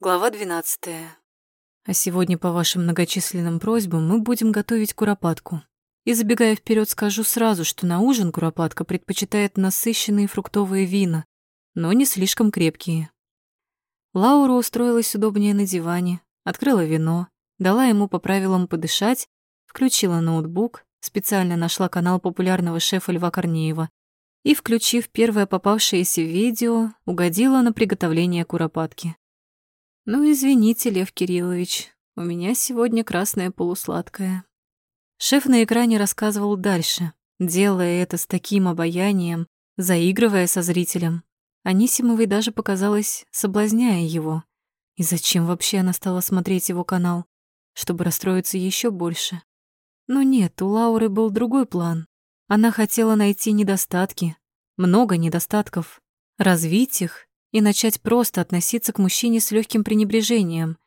Глава 12. А сегодня по вашим многочисленным просьбам мы будем готовить куропатку. И забегая вперед, скажу сразу, что на ужин куропатка предпочитает насыщенные фруктовые вина, но не слишком крепкие. Лаура устроилась удобнее на диване, открыла вино, дала ему по правилам подышать, включила ноутбук, специально нашла канал популярного шефа Льва Корнеева и, включив первое попавшееся видео, угодила на приготовление куропатки. Ну, извините, Лев Кириллович, у меня сегодня красное полусладкое. Шеф на экране рассказывал дальше, делая это с таким обаянием, заигрывая со зрителем. Анисимовой даже показалось, соблазняя его. И зачем вообще она стала смотреть его канал? Чтобы расстроиться еще больше. Но нет, у Лауры был другой план. Она хотела найти недостатки, много недостатков, развить их и начать просто относиться к мужчине с легким пренебрежением.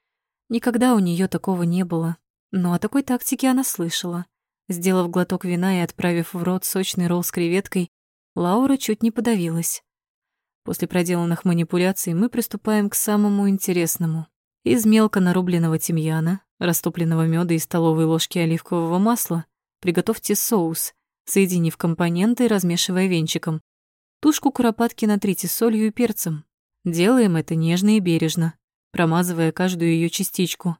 Никогда у нее такого не было, но о такой тактике она слышала. Сделав глоток вина и отправив в рот сочный ролл с креветкой, Лаура чуть не подавилась. После проделанных манипуляций мы приступаем к самому интересному. Из мелко нарубленного тимьяна, растопленного меда и столовой ложки оливкового масла приготовьте соус, соединив компоненты и размешивая венчиком. Тушку куропатки натрите солью и перцем, Делаем это нежно и бережно, промазывая каждую ее частичку.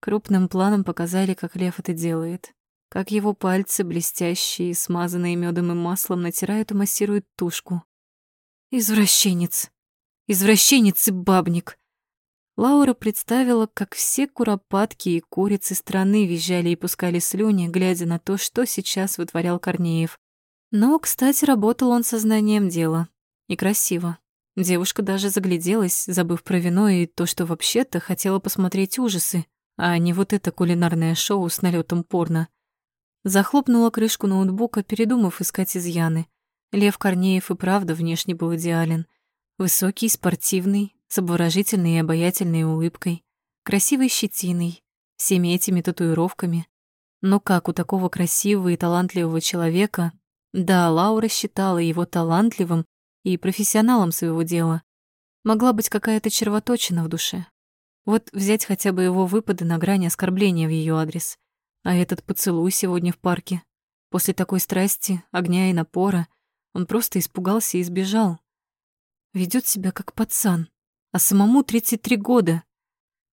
Крупным планом показали, как лев это делает. Как его пальцы, блестящие, смазанные медом и маслом, натирают и массируют тушку. Извращенец. Извращенец и бабник. Лаура представила, как все куропатки и курицы страны визжали и пускали слюни, глядя на то, что сейчас вытворял Корнеев. Но, кстати, работал он сознанием дела. И красиво. Девушка даже загляделась, забыв про вино и то, что вообще-то хотела посмотреть ужасы, а не вот это кулинарное шоу с налетом порно. Захлопнула крышку ноутбука, передумав искать изъяны. Лев Корнеев и правда внешне был идеален. Высокий, спортивный, с обворожительной и обаятельной улыбкой, красивой щетиной, всеми этими татуировками. Но как у такого красивого и талантливого человека, да, Лаура считала его талантливым и профессионалом своего дела, могла быть какая-то червоточина в душе. Вот взять хотя бы его выпады на грани оскорбления в ее адрес. А этот поцелуй сегодня в парке. После такой страсти, огня и напора он просто испугался и сбежал. Ведет себя как пацан, а самому 33 года.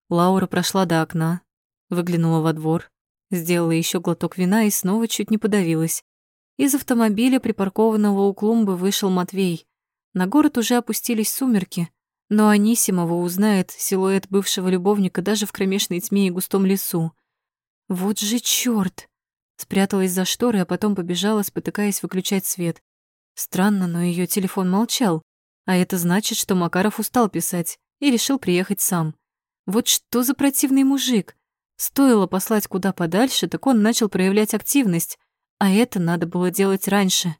Лаура прошла до окна, выглянула во двор, сделала еще глоток вина и снова чуть не подавилась. Из автомобиля, припаркованного у клумбы, вышел Матвей. На город уже опустились сумерки, но Анисимова узнает силуэт бывшего любовника даже в кромешной тьме и густом лесу. Вот же чёрт! Спряталась за шторы, а потом побежала, спотыкаясь выключать свет. Странно, но её телефон молчал, а это значит, что Макаров устал писать и решил приехать сам. Вот что за противный мужик! Стоило послать куда подальше, так он начал проявлять активность, а это надо было делать раньше.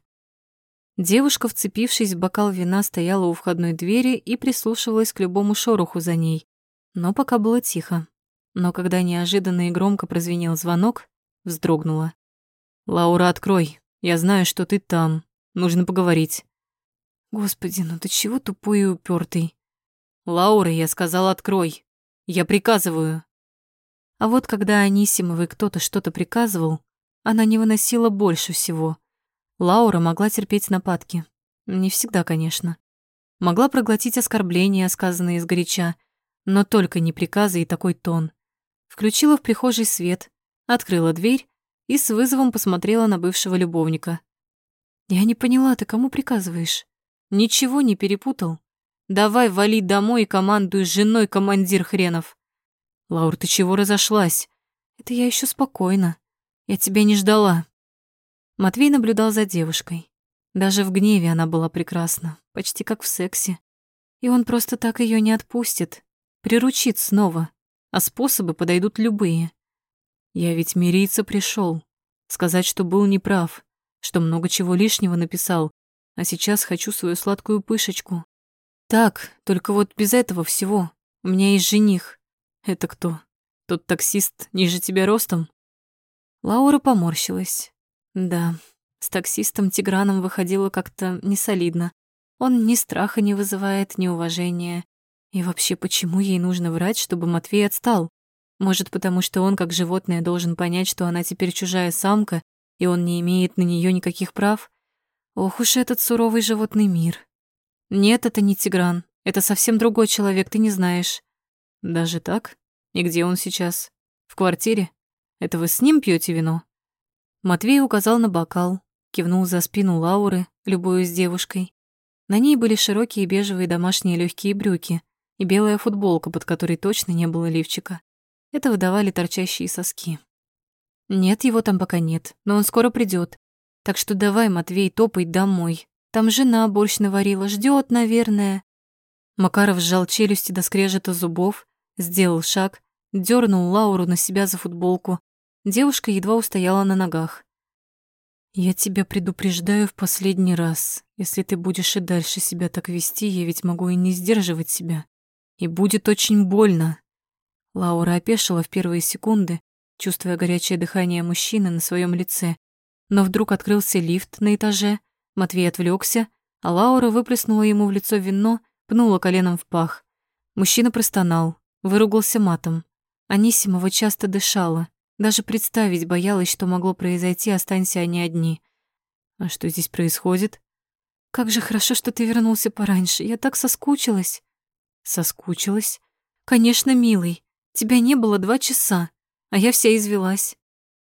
Девушка, вцепившись в бокал вина, стояла у входной двери и прислушивалась к любому шороху за ней. Но пока было тихо. Но когда неожиданно и громко прозвенел звонок, вздрогнула. «Лаура, открой. Я знаю, что ты там. Нужно поговорить». «Господи, ну ты чего тупой и упертый? «Лаура, я сказал, открой. Я приказываю». А вот когда Анисимовой кто-то что-то приказывал, она не выносила больше всего — Лаура могла терпеть нападки. Не всегда, конечно. Могла проглотить оскорбления, сказанные сгоряча, но только не приказы и такой тон. Включила в прихожей свет, открыла дверь и с вызовом посмотрела на бывшего любовника. «Я не поняла, ты кому приказываешь? Ничего не перепутал? Давай вали домой и командуй с женой командир хренов». «Лаур, ты чего разошлась?» «Это я еще спокойно. Я тебя не ждала, Матвей наблюдал за девушкой. Даже в гневе она была прекрасна, почти как в сексе. И он просто так ее не отпустит, приручит снова, а способы подойдут любые. Я ведь мириться пришел, сказать, что был неправ, что много чего лишнего написал, а сейчас хочу свою сладкую пышечку. Так, только вот без этого всего. У меня есть жених. Это кто? Тот таксист ниже тебя ростом? Лаура поморщилась. Да, с таксистом Тиграном выходило как-то несолидно. Он ни страха не вызывает, ни уважения. И вообще, почему ей нужно врать, чтобы Матвей отстал? Может, потому что он, как животное, должен понять, что она теперь чужая самка, и он не имеет на нее никаких прав? Ох уж этот суровый животный мир. Нет, это не Тигран. Это совсем другой человек, ты не знаешь. Даже так? И где он сейчас? В квартире? Это вы с ним пьете вино? Матвей указал на бокал, кивнул за спину Лауры, любуясь девушкой. На ней были широкие бежевые домашние легкие брюки и белая футболка, под которой точно не было лифчика. Это выдавали торчащие соски. Нет, его там пока нет, но он скоро придет. Так что давай, Матвей, топай домой. Там жена борщ наварила, ждет, наверное. Макаров сжал челюсти до скрежета зубов, сделал шаг, дернул Лауру на себя за футболку. Девушка едва устояла на ногах. «Я тебя предупреждаю в последний раз. Если ты будешь и дальше себя так вести, я ведь могу и не сдерживать себя. И будет очень больно». Лаура опешила в первые секунды, чувствуя горячее дыхание мужчины на своем лице. Но вдруг открылся лифт на этаже, Матвей отвлекся, а Лаура выплеснула ему в лицо вино, пнула коленом в пах. Мужчина простонал, выругался матом. Анисимова часто дышала, даже представить боялась, что могло произойти, останься они одни. А что здесь происходит? Как же хорошо, что ты вернулся пораньше. Я так соскучилась. Соскучилась? Конечно, милый. Тебя не было два часа, а я вся извелась.